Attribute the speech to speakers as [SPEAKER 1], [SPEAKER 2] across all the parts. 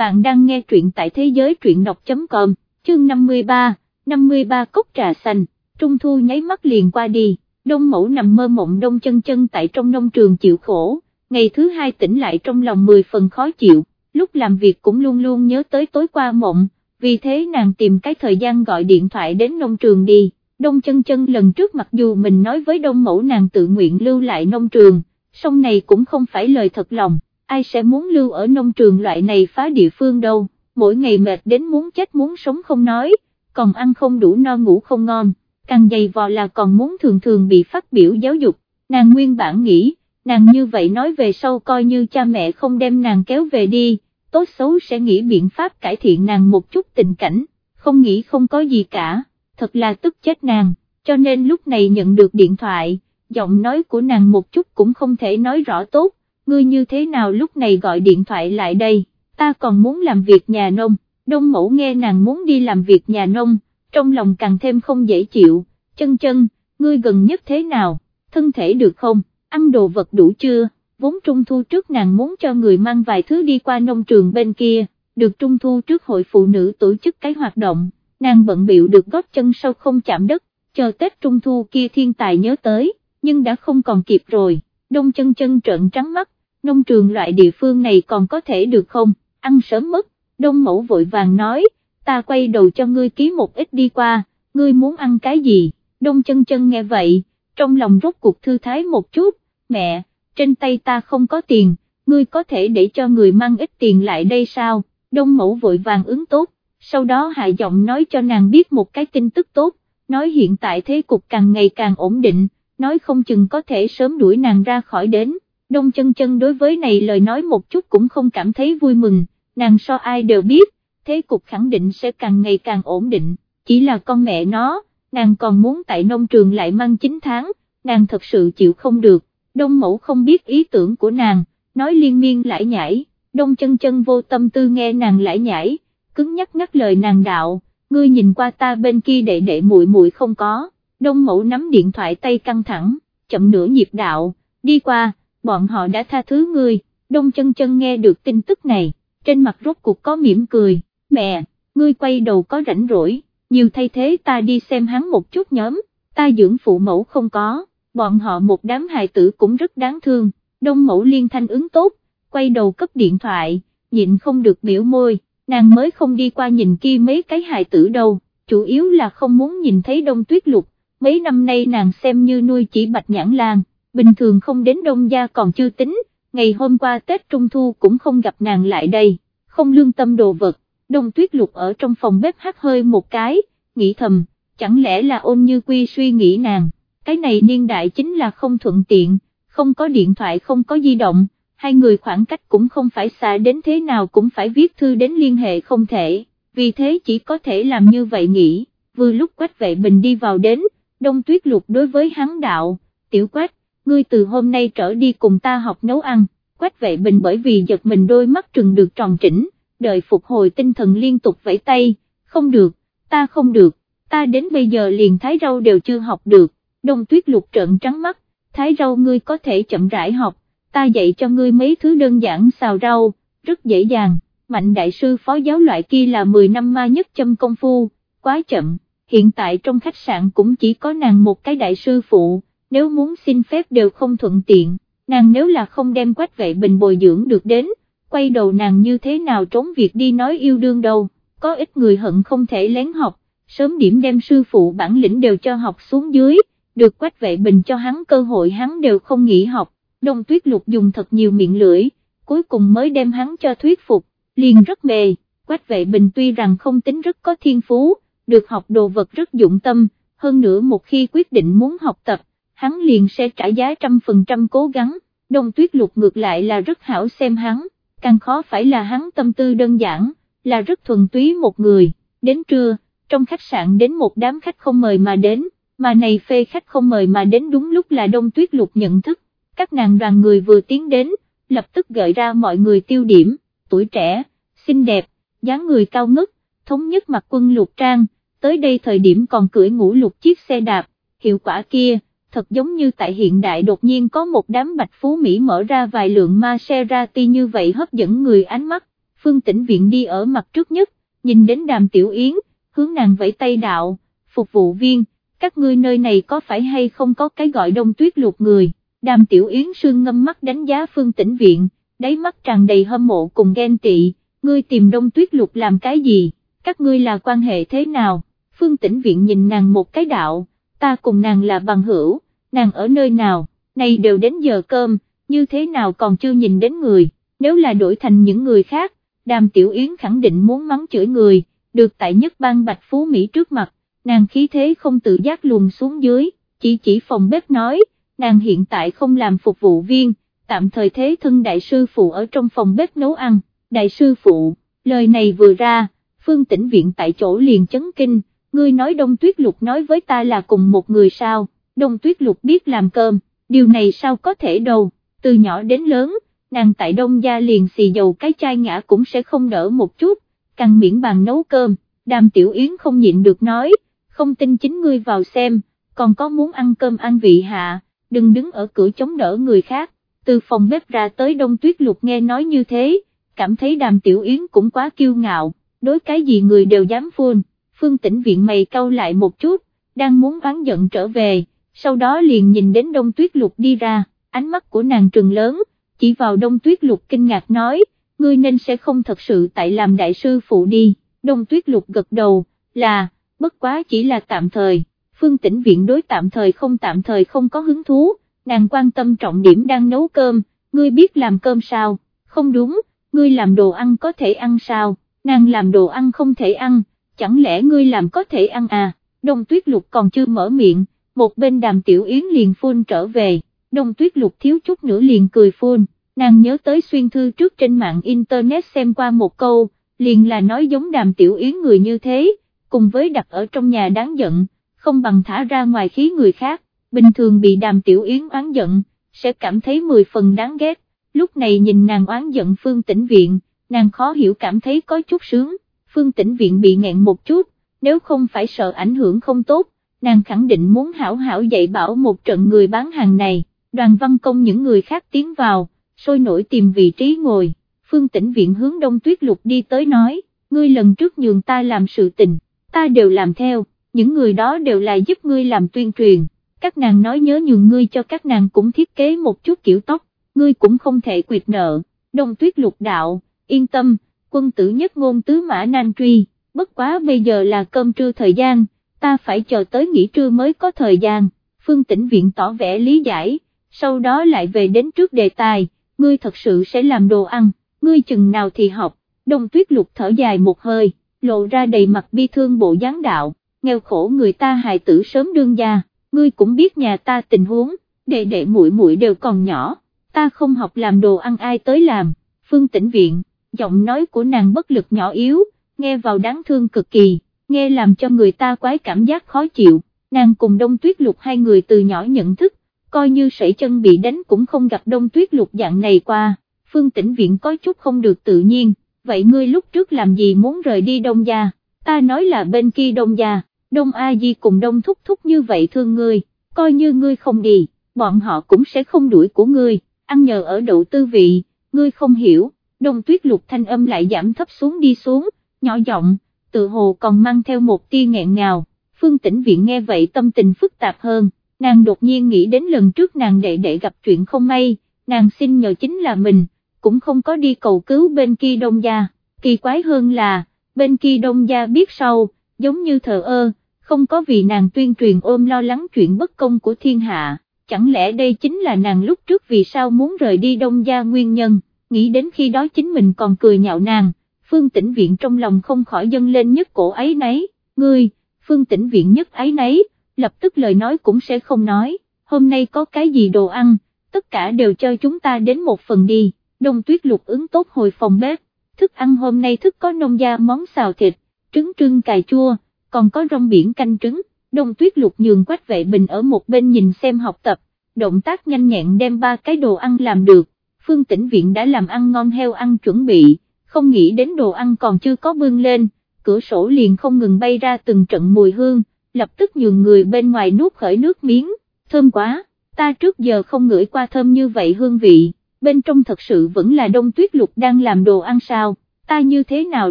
[SPEAKER 1] bạn đang nghe truyện tại thế giới truyện đọc.com, chương 53, 53 cốc trà xanh, trung thu nháy mắt liền qua đi, đông mẫu nằm mơ mộng đông chân chân tại trong nông trường chịu khổ, ngày thứ hai tỉnh lại trong lòng 10 phần khó chịu, lúc làm việc cũng luôn luôn nhớ tới tối qua mộng, vì thế nàng tìm cái thời gian gọi điện thoại đến nông trường đi. Đông chân chân lần trước mặc dù mình nói với đông mẫu nàng tự nguyện lưu lại nông trường, song này cũng không phải lời thật lòng, ai sẽ muốn lưu ở nông trường loại này phá địa phương đâu, mỗi ngày mệt đến muốn chết muốn sống không nói, còn ăn không đủ no ngủ không ngon, càng dày vò là còn muốn thường thường bị phát biểu giáo dục, nàng nguyên bản nghĩ, nàng như vậy nói về sau coi như cha mẹ không đem nàng kéo về đi, tốt xấu sẽ nghĩ biện pháp cải thiện nàng một chút tình cảnh, không nghĩ không có gì cả thật là tức chết nàng, cho nên lúc này nhận được điện thoại, giọng nói của nàng một chút cũng không thể nói rõ tốt, ngươi như thế nào lúc này gọi điện thoại lại đây, ta còn muốn làm việc nhà nông, đông mẫu nghe nàng muốn đi làm việc nhà nông, trong lòng càng thêm không dễ chịu, chân chân, ngươi gần nhất thế nào, thân thể được không, ăn đồ vật đủ chưa, vốn trung thu trước nàng muốn cho người mang vài thứ đi qua nông trường bên kia, được trung thu trước hội phụ nữ tổ chức cái hoạt động. Nàng bận biệu được gót chân sau không chạm đất, chờ Tết Trung Thu kia thiên tài nhớ tới, nhưng đã không còn kịp rồi, đông chân chân trợn trắng mắt, nông trường loại địa phương này còn có thể được không, ăn sớm mất, đông mẫu vội vàng nói, ta quay đầu cho ngươi ký một ít đi qua, ngươi muốn ăn cái gì, đông chân chân nghe vậy, trong lòng rốt cuộc thư thái một chút, mẹ, trên tay ta không có tiền, ngươi có thể để cho người mang ít tiền lại đây sao, đông mẫu vội vàng ứng tốt, sau đó hạ giọng nói cho nàng biết một cái tin tức tốt, nói hiện tại thế cục càng ngày càng ổn định, nói không chừng có thể sớm đuổi nàng ra khỏi đến, đông chân chân đối với này lời nói một chút cũng không cảm thấy vui mừng, nàng so ai đều biết, thế cục khẳng định sẽ càng ngày càng ổn định, chỉ là con mẹ nó, nàng còn muốn tại nông trường lại mang 9 tháng, nàng thật sự chịu không được, đông mẫu không biết ý tưởng của nàng, nói liên miên lại nhảy, đông chân chân vô tâm tư nghe nàng lại nhảy cứng nhắc ngắt lời nàng đạo, ngươi nhìn qua ta bên kia đệ đệ muội muội không có, đông mẫu nắm điện thoại tay căng thẳng, chậm nửa nhịp đạo, đi qua, bọn họ đã tha thứ ngươi, đông chân chân nghe được tin tức này, trên mặt rốt cuộc có mỉm cười, mẹ, ngươi quay đầu có rảnh rỗi, nhiều thay thế ta đi xem hắn một chút nhóm, ta dưỡng phụ mẫu không có, bọn họ một đám hài tử cũng rất đáng thương, đông mẫu liên thanh ứng tốt, quay đầu cấp điện thoại, nhịn không được biểu môi nàng mới không đi qua nhìn kia mấy cái hài tử đâu, chủ yếu là không muốn nhìn thấy đông tuyết lục, mấy năm nay nàng xem như nuôi chỉ bạch nhãn lan, bình thường không đến đông gia còn chưa tính, ngày hôm qua Tết Trung Thu cũng không gặp nàng lại đây, không lương tâm đồ vật, đông tuyết lục ở trong phòng bếp hát hơi một cái, nghĩ thầm, chẳng lẽ là ôn như quy suy nghĩ nàng, cái này niên đại chính là không thuận tiện, không có điện thoại không có di động hai người khoảng cách cũng không phải xa đến thế nào cũng phải viết thư đến liên hệ không thể, vì thế chỉ có thể làm như vậy nghĩ, vừa lúc quách vệ bình đi vào đến, đông tuyết lục đối với hắn đạo, tiểu quách, ngươi từ hôm nay trở đi cùng ta học nấu ăn, quách vệ bình bởi vì giật mình đôi mắt trừng được tròn chỉnh, đợi phục hồi tinh thần liên tục vẫy tay, không được, ta không được, ta đến bây giờ liền thái rau đều chưa học được, đông tuyết lục trợn trắng mắt, thái rau ngươi có thể chậm rãi học, ta dạy cho ngươi mấy thứ đơn giản xào rau, rất dễ dàng, mạnh đại sư phó giáo loại kia là 10 năm ma nhất châm công phu, quá chậm, hiện tại trong khách sạn cũng chỉ có nàng một cái đại sư phụ, nếu muốn xin phép đều không thuận tiện, nàng nếu là không đem quách vệ bình bồi dưỡng được đến, quay đầu nàng như thế nào trốn việc đi nói yêu đương đâu, có ít người hận không thể lén học, sớm điểm đem sư phụ bản lĩnh đều cho học xuống dưới, được quách vệ bình cho hắn cơ hội hắn đều không nghĩ học, đông tuyết lục dùng thật nhiều miệng lưỡi, cuối cùng mới đem hắn cho thuyết phục, liền rất mề, quách vệ bình tuy rằng không tính rất có thiên phú, được học đồ vật rất dụng tâm, hơn nữa một khi quyết định muốn học tập, hắn liền sẽ trả giá trăm phần trăm cố gắng, đông tuyết lục ngược lại là rất hảo xem hắn, càng khó phải là hắn tâm tư đơn giản, là rất thuần túy một người, đến trưa, trong khách sạn đến một đám khách không mời mà đến, mà này phê khách không mời mà đến đúng lúc là đông tuyết lục nhận thức, các nàng đoàn người vừa tiến đến, lập tức gợi ra mọi người tiêu điểm, tuổi trẻ, xinh đẹp, dáng người cao ngất, thống nhất mặc quân lục trang, tới đây thời điểm còn cưỡi ngủ lục chiếc xe đạp, hiệu quả kia, thật giống như tại hiện đại đột nhiên có một đám bạch phú Mỹ mở ra vài lượng Maserati như vậy hấp dẫn người ánh mắt, Phương Tĩnh Viện đi ở mặt trước nhất, nhìn đến đàm tiểu yến, hướng nàng vẫy tay đạo, phục vụ viên, các ngươi nơi này có phải hay không có cái gọi đông tuyết lục người, đàm tiểu yến sương ngâm mắt đánh giá Phương Tĩnh Viện, đáy mắt tràn đầy hâm mộ cùng ghen tị, ngươi tìm đông tuyết lục làm cái gì, các ngươi là quan hệ thế nào, Phương Tĩnh Viện nhìn nàng một cái đạo, ta cùng nàng là bằng hữu, nàng ở nơi nào, này đều đến giờ cơm, như thế nào còn chưa nhìn đến người, nếu là đổi thành những người khác, đàm tiểu yến khẳng định muốn mắng chửi người, được tại nhất ban bạch phú Mỹ trước mặt, nàng khí thế không tự giác luồn xuống dưới, chỉ chỉ phòng bếp nói, nàng hiện tại không làm phục vụ viên, tạm thời thế thân đại sư phụ ở trong phòng bếp nấu ăn, đại sư phụ, lời này vừa ra, phương tĩnh viện tại chỗ liền chấn kinh, ngươi nói đông tuyết lục nói với ta là cùng một người sao, đông tuyết lục biết làm cơm, điều này sao có thể đâu, từ nhỏ đến lớn, nàng tại đông gia liền xì dầu cái chai ngã cũng sẽ không đỡ một chút, càng miễn bàn nấu cơm, đàm tiểu yến không nhịn được nói, không tin chính ngươi vào xem, còn có muốn ăn cơm ăn vị hạ, đừng đứng ở cửa chống đỡ người khác, từ phòng bếp ra tới đông tuyết lục nghe nói như thế, cảm thấy đàm tiểu yến cũng quá kiêu ngạo, đối cái gì người đều dám phun, phương tĩnh viện mày cau lại một chút, đang muốn oán giận trở về, sau đó liền nhìn đến đông tuyết lục đi ra, ánh mắt của nàng trừng lớn, chỉ vào đông tuyết lục kinh ngạc nói, ngươi nên sẽ không thật sự tại làm đại sư phụ đi, đông tuyết lục gật đầu, là, bất quá chỉ là tạm thời, phương tĩnh viện đối tạm thời không tạm thời không có hứng thú, nàng quan tâm trọng điểm đang nấu cơm, ngươi biết làm cơm sao, không đúng, ngươi làm đồ ăn có thể ăn sao, nàng làm đồ ăn không thể ăn, chẳng lẽ ngươi làm có thể ăn à, đông tuyết lục còn chưa mở miệng, một bên đàm tiểu yến liền phun trở về, đông tuyết lục thiếu chút nữa liền cười phun, nàng nhớ tới xuyên thư trước trên mạng internet xem qua một câu, liền là nói giống đàm tiểu yến người như thế, cùng với đặt ở trong nhà đáng giận, không bằng thả ra ngoài khí người khác, bình thường bị đàm tiểu yến oán giận, sẽ cảm thấy 10 phần đáng ghét, lúc này nhìn nàng oán giận phương tĩnh viện, nàng khó hiểu cảm thấy có chút sướng, phương tĩnh viện bị nghẹn một chút, nếu không phải sợ ảnh hưởng không tốt, nàng khẳng định muốn hảo hảo dạy bảo một trận người bán hàng này, đoàn văn công những người khác tiến vào, sôi nổi tìm vị trí ngồi, phương tĩnh viện hướng đông tuyết lục đi tới nói, ngươi lần trước nhường ta làm sự tình, ta đều làm theo, những người đó đều là giúp ngươi làm tuyên truyền, các nàng nói nhớ nhường ngươi cho các nàng cũng thiết kế một chút kiểu tóc, ngươi cũng không thể quyệt nợ, đông tuyết lục đạo, yên tâm, quân tử nhất ngôn tứ mã nan truy, bất quá bây giờ là cơm trưa thời gian, ta phải chờ tới nghỉ trưa mới có thời gian, phương tĩnh viện tỏ vẻ lý giải, sau đó lại về đến trước đề tài, ngươi thật sự sẽ làm đồ ăn, ngươi chừng nào thì học, đông tuyết lục thở dài một hơi, lộ ra đầy mặt bi thương bộ dáng đạo, nghèo khổ người ta hài tử sớm đương gia, ngươi cũng biết nhà ta tình huống, đệ đệ muội muội đều còn nhỏ, ta không học làm đồ ăn ai tới làm, phương tĩnh viện, giọng nói của nàng bất lực nhỏ yếu, nghe vào đáng thương cực kỳ, nghe làm cho người ta quái cảm giác khó chịu, nàng cùng đông tuyết lục hai người từ nhỏ nhận thức, coi như sảy chân bị đánh cũng không gặp đông tuyết lục dạng này qua, phương tĩnh viện có chút không được tự nhiên, vậy ngươi lúc trước làm gì muốn rời đi đông gia, ta nói là bên kia đông gia, đông A Di cùng đông thúc thúc như vậy thương ngươi, coi như ngươi không đi, bọn họ cũng sẽ không đuổi của ngươi, ăn nhờ ở đậu tư vị, ngươi không hiểu, đông tuyết lục thanh âm lại giảm thấp xuống đi xuống, nhỏ giọng, tự hồ còn mang theo một tia nghẹn ngào, phương tĩnh viện nghe vậy tâm tình phức tạp hơn, nàng đột nhiên nghĩ đến lần trước nàng đệ đệ gặp chuyện không may, nàng xin nhờ chính là mình, cũng không có đi cầu cứu bên kia đông gia, kỳ quái hơn là, bên kia đông gia biết sau, giống như thờ ơ, không có vì nàng tuyên truyền ôm lo lắng chuyện bất công của thiên hạ, chẳng lẽ đây chính là nàng lúc trước vì sao muốn rời đi đông gia nguyên nhân, nghĩ đến khi đó chính mình còn cười nhạo nàng, phương tĩnh viện trong lòng không khỏi dâng lên nhất cổ ấy nấy, ngươi, phương tĩnh viện nhất ấy nấy, lập tức lời nói cũng sẽ không nói, hôm nay có cái gì đồ ăn, tất cả đều cho chúng ta đến một phần đi, đông tuyết lục ứng tốt hồi phòng bếp, thức ăn hôm nay thức có nông gia món xào thịt, trứng trưng cà chua, còn có rong biển canh trứng, đông tuyết lục nhường quách vệ bình ở một bên nhìn xem học tập, động tác nhanh nhẹn đem ba cái đồ ăn làm được, phương tĩnh viện đã làm ăn ngon heo ăn chuẩn bị, không nghĩ đến đồ ăn còn chưa có bưng lên, cửa sổ liền không ngừng bay ra từng trận mùi hương, lập tức nhường người bên ngoài nuốt khởi nước miếng, thơm quá, ta trước giờ không ngửi qua thơm như vậy hương vị, bên trong thật sự vẫn là đông tuyết lục đang làm đồ ăn sao, ta như thế nào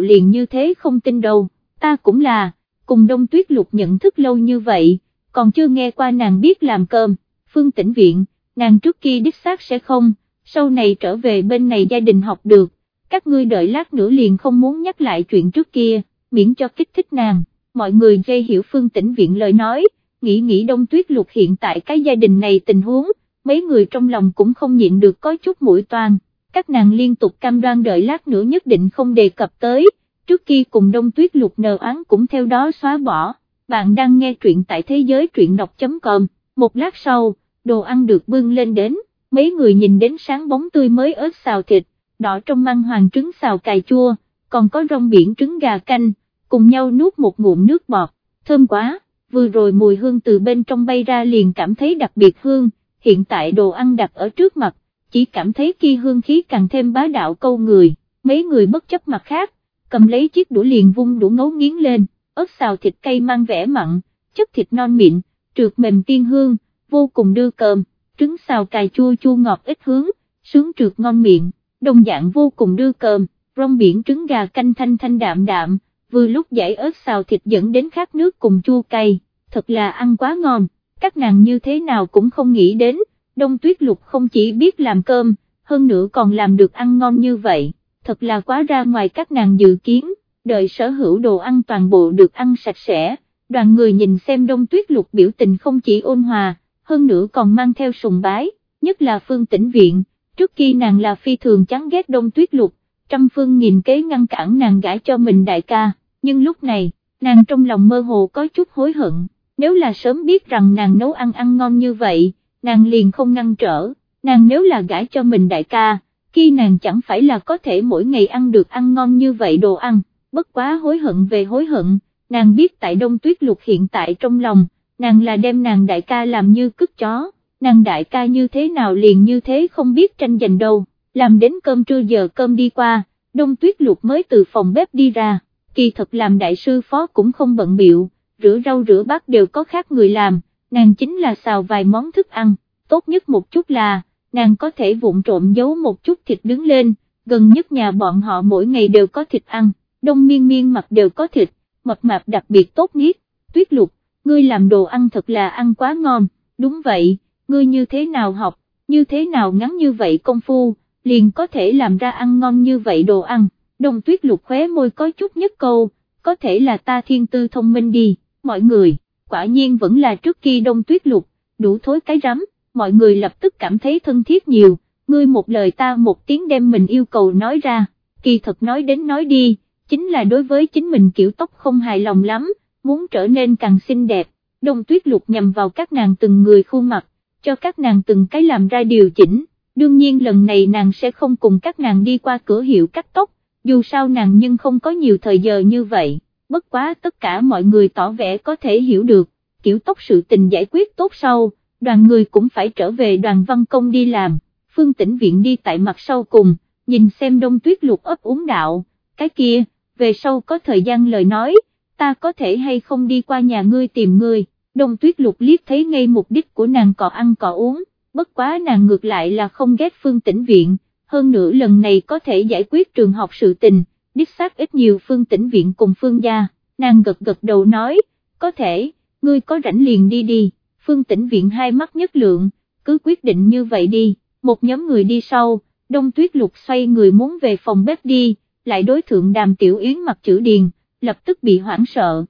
[SPEAKER 1] liền như thế không tin đâu, ta cũng là, cùng đông tuyết lục nhận thức lâu như vậy, còn chưa nghe qua nàng biết làm cơm, phương tĩnh viện, nàng trước kia đích xác sẽ không, sau này trở về bên này gia đình học được, các ngươi đợi lát nữa liền không muốn nhắc lại chuyện trước kia, miễn cho kích thích nàng, mọi người dây hiểu phương tĩnh viện lời nói, nghĩ nghĩ đông tuyết lục hiện tại cái gia đình này tình huống, mấy người trong lòng cũng không nhịn được có chút mũi toan, các nàng liên tục cam đoan đợi lát nữa nhất định không đề cập tới, trước kia cùng đông tuyết lục nờ án cũng theo đó xóa bỏ, bạn đang nghe truyện tại thế giới truyện đọc.com, một lát sau, đồ ăn được bưng lên đến, mấy người nhìn đến sáng bóng tươi mới ớt xào thịt, đỏ trong măng hoàng trứng xào cài chua, còn có rong biển trứng gà canh, cùng nhau nuốt một ngụm nước bọt, thơm quá, vừa rồi mùi hương từ bên trong bay ra liền cảm thấy đặc biệt hương, hiện tại đồ ăn đặt ở trước mặt, chỉ cảm thấy khi hương khí càng thêm bá đạo câu người, mấy người bất chấp mặt khác, cầm lấy chiếc đũa liền vung đũa ngấu nghiến lên, ớt xào thịt cây mang vẻ mặn, chất thịt non mịn, trượt mềm tiên hương, vô cùng đưa cơm, trứng xào cài chua chua ngọt ít hướng, sướng trượt ngon miệng, đồng dạng vô cùng đưa cơm, rong biển trứng gà canh thanh thanh đạm đạm, vừa lúc giải ớt xào thịt dẫn đến khát nước cùng chua cay, thật là ăn quá ngon, các nàng như thế nào cũng không nghĩ đến, đông tuyết lục không chỉ biết làm cơm, hơn nữa còn làm được ăn ngon như vậy, thật là quá ra ngoài các nàng dự kiến, đợi sở hữu đồ ăn toàn bộ được ăn sạch sẽ, đoàn người nhìn xem đông tuyết lục biểu tình không chỉ ôn hòa, hơn nữa còn mang theo sùng bái, nhất là phương tĩnh viện, trước khi nàng là phi thường chán ghét đông tuyết lục, trăm phương nghìn kế ngăn cản nàng gãi cho mình đại ca, nhưng lúc này, nàng trong lòng mơ hồ có chút hối hận, nếu là sớm biết rằng nàng nấu ăn ăn ngon như vậy, nàng liền không ngăn trở, nàng nếu là gãi cho mình đại ca, khi nàng chẳng phải là có thể mỗi ngày ăn được ăn ngon như vậy đồ ăn, bất quá hối hận về hối hận, nàng biết tại đông tuyết lục hiện tại trong lòng, nàng là đem nàng đại ca làm như cứt chó, nàng đại ca như thế nào liền như thế không biết tranh giành đâu, làm đến cơm trưa giờ cơm đi qua, đông tuyết lục mới từ phòng bếp đi ra, kỳ thật làm đại sư phó cũng không bận biệu, rửa rau rửa bát đều có khác người làm, nàng chính là xào vài món thức ăn, tốt nhất một chút là, nàng có thể vụn trộm giấu một chút thịt đứng lên, gần nhất nhà bọn họ mỗi ngày đều có thịt ăn, đông miên miên mặt đều có thịt, mập mạp đặc biệt tốt nhất, tuyết lục, ngươi làm đồ ăn thật là ăn quá ngon, đúng vậy, ngươi như thế nào học, như thế nào ngắn như vậy công phu, liền có thể làm ra ăn ngon như vậy đồ ăn, đông tuyết lục khóe môi có chút nhất câu, có thể là ta thiên tư thông minh đi, mọi người, quả nhiên vẫn là trước khi đông tuyết lục, đủ thối cái rắm, mọi người lập tức cảm thấy thân thiết nhiều, ngươi một lời ta một tiếng đem mình yêu cầu nói ra, kỳ thật nói đến nói đi, chính là đối với chính mình kiểu tóc không hài lòng lắm, muốn trở nên càng xinh đẹp, đông tuyết lục nhằm vào các nàng từng người khuôn mặt, cho các nàng từng cái làm ra điều chỉnh, đương nhiên lần này nàng sẽ không cùng các nàng đi qua cửa hiệu cắt tóc, dù sao nàng nhưng không có nhiều thời giờ như vậy, bất quá tất cả mọi người tỏ vẻ có thể hiểu được, kiểu tóc sự tình giải quyết tốt sau, đoàn người cũng phải trở về đoàn văn công đi làm, phương tĩnh viện đi tại mặt sau cùng, nhìn xem đông tuyết lục ấp úng đạo, cái kia, về sau có thời gian lời nói, ta có thể hay không đi qua nhà ngươi tìm ngươi, đông tuyết lục liếc thấy ngay mục đích của nàng cọ ăn cọ uống, bất quá nàng ngược lại là không ghét phương tĩnh viện, hơn nữa lần này có thể giải quyết trường học sự tình, đích xác ít nhiều phương tĩnh viện cùng phương gia, nàng gật gật đầu nói, có thể, ngươi có rảnh liền đi đi, phương tĩnh viện hai mắt nhất lượng, cứ quyết định như vậy đi, một nhóm người đi sau, đông tuyết lục xoay người muốn về phòng bếp đi, lại đối thượng đàm tiểu yến mặt chữ điền, lập tức bị hoảng sợ.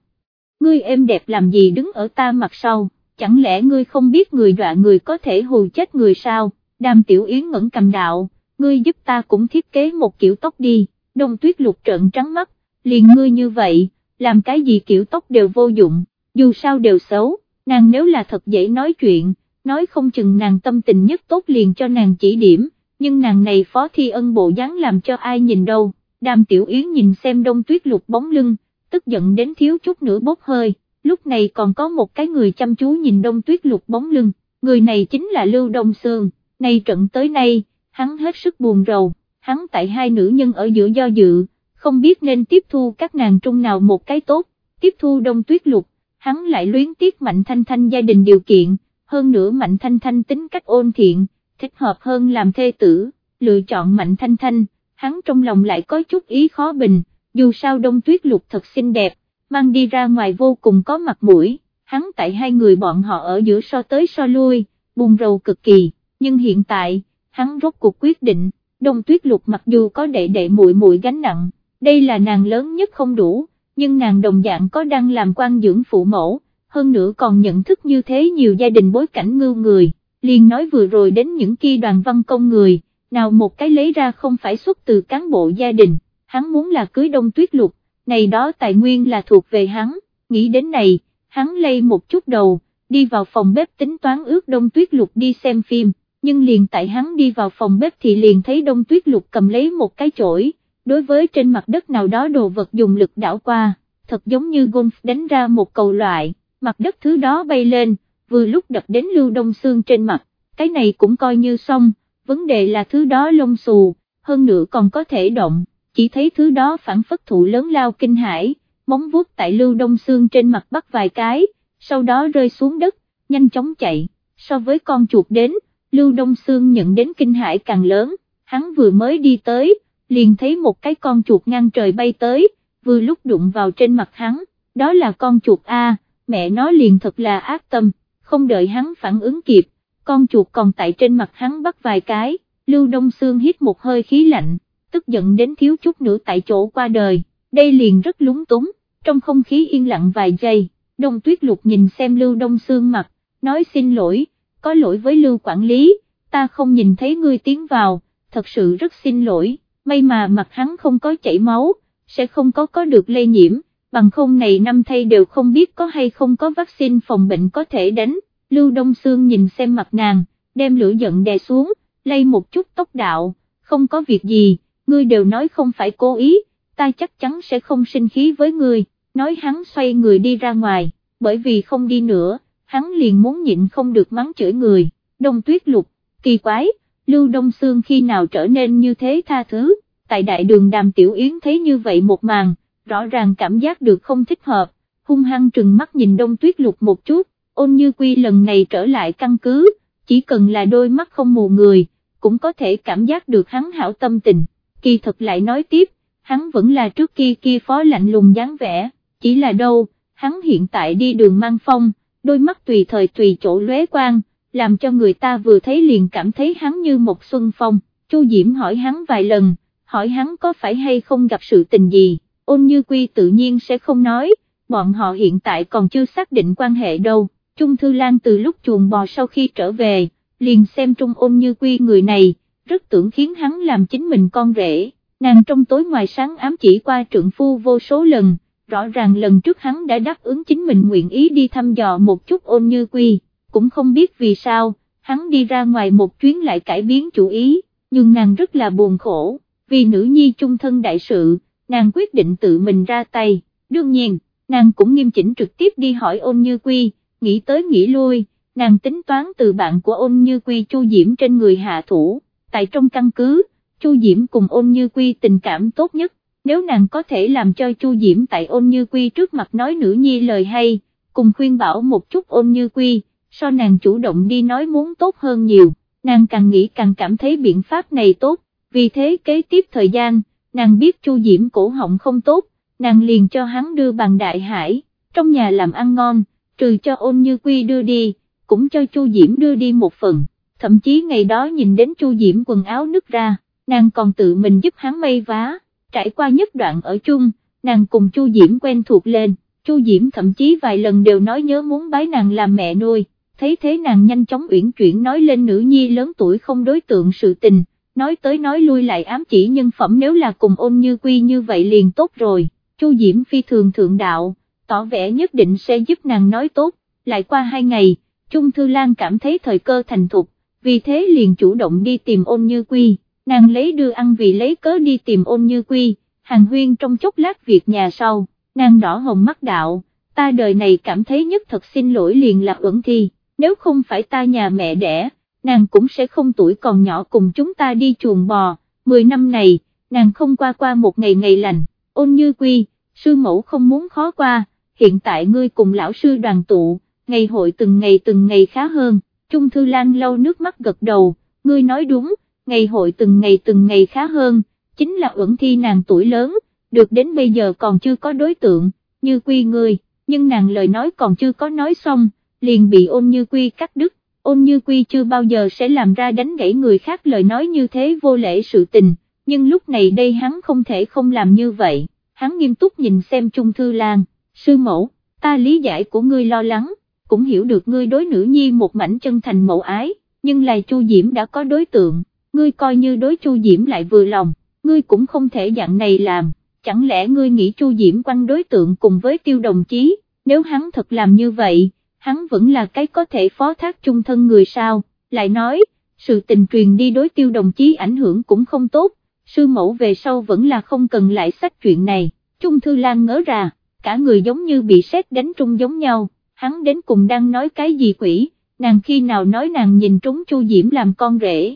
[SPEAKER 1] Ngươi em đẹp làm gì đứng ở ta mặt sau, chẳng lẽ ngươi không biết người đọa người có thể hù chết người sao, đàm tiểu yến ngẩn cầm đạo, ngươi giúp ta cũng thiết kế một kiểu tóc đi, đông tuyết lục trợn trắng mắt, liền ngươi như vậy, làm cái gì kiểu tóc đều vô dụng, dù sao đều xấu, nàng nếu là thật dễ nói chuyện, nói không chừng nàng tâm tình nhất tốt liền cho nàng chỉ điểm, nhưng nàng này phó thi ân bộ dáng làm cho ai nhìn đâu, đàm tiểu yến nhìn xem đông tuyết lục bóng lưng, tức giận đến thiếu chút nữa bốc hơi, lúc này còn có một cái người chăm chú nhìn đông tuyết lục bóng lưng, người này chính là Lưu Đông Sương, nay trận tới nay, hắn hết sức buồn rầu, hắn tại hai nữ nhân ở giữa do dự, không biết nên tiếp thu các nàng trung nào một cái tốt, tiếp thu đông tuyết lục, hắn lại luyến tiếc Mạnh Thanh Thanh gia đình điều kiện, hơn nữa Mạnh Thanh Thanh tính cách ôn thiện, thích hợp hơn làm thê tử, lựa chọn Mạnh Thanh Thanh, hắn trong lòng lại có chút ý khó bình, dù sao đông tuyết lục thật xinh đẹp, mang đi ra ngoài vô cùng có mặt mũi, hắn tại hai người bọn họ ở giữa so tới so lui, buồn rầu cực kỳ, nhưng hiện tại, hắn rốt cuộc quyết định, đông tuyết lục mặc dù có đệ đệ muội muội gánh nặng, đây là nàng lớn nhất không đủ, nhưng nàng đồng dạng có đang làm quan dưỡng phụ mẫu, hơn nữa còn nhận thức như thế nhiều gia đình bối cảnh ngưu người, liền nói vừa rồi đến những kia đoàn văn công người, nào một cái lấy ra không phải xuất từ cán bộ gia đình, hắn muốn là cưới đông tuyết lục, này đó tài nguyên là thuộc về hắn, nghĩ đến này, hắn lây một chút đầu, đi vào phòng bếp tính toán ước đông tuyết lục đi xem phim, nhưng liền tại hắn đi vào phòng bếp thì liền thấy đông tuyết lục cầm lấy một cái chổi, đối với trên mặt đất nào đó đồ vật dùng lực đảo qua, thật giống như golf đánh ra một cầu loại, mặt đất thứ đó bay lên, vừa lúc đập đến lưu đông xương trên mặt, cái này cũng coi như xong, vấn đề là thứ đó lông xù, hơn nữa còn có thể động, chỉ thấy thứ đó phản phất thụ lớn lao kinh hải, móng vuốt tại lưu đông xương trên mặt bắt vài cái, sau đó rơi xuống đất, nhanh chóng chạy, so với con chuột đến, lưu đông xương nhận đến kinh hải càng lớn, hắn vừa mới đi tới, liền thấy một cái con chuột ngang trời bay tới, vừa lúc đụng vào trên mặt hắn, đó là con chuột A, mẹ nó liền thật là ác tâm, không đợi hắn phản ứng kịp, con chuột còn tại trên mặt hắn bắt vài cái, Lưu Đông Sương hít một hơi khí lạnh, tức giận đến thiếu chút nữa tại chỗ qua đời, đây liền rất lúng túng, trong không khí yên lặng vài giây, Đông Tuyết Lục nhìn xem Lưu Đông Sương mặt, nói xin lỗi, có lỗi với Lưu quản lý, ta không nhìn thấy ngươi tiến vào, thật sự rất xin lỗi, may mà mặt hắn không có chảy máu, sẽ không có có được lây nhiễm, bằng không này năm thay đều không biết có hay không có vaccine phòng bệnh có thể đánh, Lưu Đông Sương nhìn xem mặt nàng, đem lửa giận đè xuống, lay một chút tốc đạo, không có việc gì, ngươi đều nói không phải cố ý, ta chắc chắn sẽ không sinh khí với ngươi, nói hắn xoay người đi ra ngoài, bởi vì không đi nữa, hắn liền muốn nhịn không được mắng chửi người, đông tuyết lục, kỳ quái, Lưu Đông Sương khi nào trở nên như thế tha thứ, tại đại đường đàm tiểu yến thấy như vậy một màn, rõ ràng cảm giác được không thích hợp, hung hăng trừng mắt nhìn đông tuyết lục một chút, ôn như quy lần này trở lại căn cứ, chỉ cần là đôi mắt không mù người, cũng có thể cảm giác được hắn hảo tâm tình, kỳ thật lại nói tiếp, hắn vẫn là trước kia kia phó lạnh lùng dáng vẻ, chỉ là đâu, hắn hiện tại đi đường mang phong, đôi mắt tùy thời tùy chỗ lóe quang, làm cho người ta vừa thấy liền cảm thấy hắn như một xuân phong, Chu Diễm hỏi hắn vài lần, hỏi hắn có phải hay không gặp sự tình gì, ôn như quy tự nhiên sẽ không nói, bọn họ hiện tại còn chưa xác định quan hệ đâu, Trung Thư Lan từ lúc chuồng bò sau khi trở về, liền xem Trung ôn như quy người này, rất tưởng khiến hắn làm chính mình con rể, nàng trong tối ngoài sáng ám chỉ qua trượng phu vô số lần, rõ ràng lần trước hắn đã đáp ứng chính mình nguyện ý đi thăm dò một chút ôn như quy, cũng không biết vì sao, hắn đi ra ngoài một chuyến lại cải biến chủ ý, nhưng nàng rất là buồn khổ, vì nữ nhi chung thân đại sự, nàng quyết định tự mình ra tay, đương nhiên, nàng cũng nghiêm chỉnh trực tiếp đi hỏi ôn như quy, nghĩ tới nghĩ lui, nàng tính toán từ bạn của ôn như quy Chu Diễm trên người hạ thủ, tại trong căn cứ, Chu Diễm cùng ôn như quy tình cảm tốt nhất, nếu nàng có thể làm cho Chu Diễm tại ôn như quy trước mặt nói nữ nhi lời hay, cùng khuyên bảo một chút ôn như quy, so nàng chủ động đi nói muốn tốt hơn nhiều, nàng càng nghĩ càng cảm thấy biện pháp này tốt, vì thế kế tiếp thời gian, nàng biết Chu Diễm cổ họng không tốt, nàng liền cho hắn đưa bằng đại hải, trong nhà làm ăn ngon, trừ cho ôn như quy đưa đi, cũng cho Chu Diễm đưa đi một phần, thậm chí ngày đó nhìn đến Chu Diễm quần áo nứt ra, nàng còn tự mình giúp hắn may vá, trải qua nhất đoạn ở chung, nàng cùng Chu Diễm quen thuộc lên, Chu Diễm thậm chí vài lần đều nói nhớ muốn bái nàng làm mẹ nuôi, thấy thế nàng nhanh chóng uyển chuyển nói lên nữ nhi lớn tuổi không đối tượng sự tình, nói tới nói lui lại ám chỉ nhân phẩm nếu là cùng ôn như quy như vậy liền tốt rồi, Chu Diễm phi thường thượng đạo, tỏ vẻ nhất định sẽ giúp nàng nói tốt, lại qua hai ngày, Trung Thư Lan cảm thấy thời cơ thành thục, vì thế liền chủ động đi tìm ôn như quy, nàng lấy đưa ăn vì lấy cớ đi tìm ôn như quy, hàng huyên trong chốc lát việc nhà sau, nàng đỏ hồng mắt đạo, ta đời này cảm thấy nhất thật xin lỗi liền là ẩn thi, nếu không phải ta nhà mẹ đẻ, nàng cũng sẽ không tuổi còn nhỏ cùng chúng ta đi chuồng bò, 10 năm này, nàng không qua qua một ngày ngày lành, ôn như quy, sư mẫu không muốn khó qua, hiện tại ngươi cùng lão sư đoàn tụ, ngày hội từng ngày từng ngày khá hơn, Trung Thư Lan lâu nước mắt gật đầu, ngươi nói đúng, ngày hội từng ngày từng ngày khá hơn, chính là ẩn thi nàng tuổi lớn, được đến bây giờ còn chưa có đối tượng, như quy người, nhưng nàng lời nói còn chưa có nói xong, liền bị ôn như quy cắt đứt, ôn như quy chưa bao giờ sẽ làm ra đánh gãy người khác lời nói như thế vô lễ sự tình, nhưng lúc này đây hắn không thể không làm như vậy, hắn nghiêm túc nhìn xem Trung Thư Lan, sư mẫu, ta lý giải của ngươi lo lắng, cũng hiểu được ngươi đối nữ nhi một mảnh chân thành mẫu ái, nhưng là Chu Diễm đã có đối tượng, ngươi coi như đối Chu Diễm lại vừa lòng, ngươi cũng không thể dạng này làm, chẳng lẽ ngươi nghĩ Chu Diễm quăng đối tượng cùng với tiêu đồng chí, nếu hắn thật làm như vậy, hắn vẫn là cái có thể phó thác chung thân người sao, lại nói, sự tình truyền đi đối tiêu đồng chí ảnh hưởng cũng không tốt, sư mẫu về sau vẫn là không cần lại sách chuyện này, Trung Thư Lan ngớ ra, cả người giống như bị sét đánh trung giống nhau, hắn đến cùng đang nói cái gì quỷ, nàng khi nào nói nàng nhìn trúng Chu Diễm làm con rể.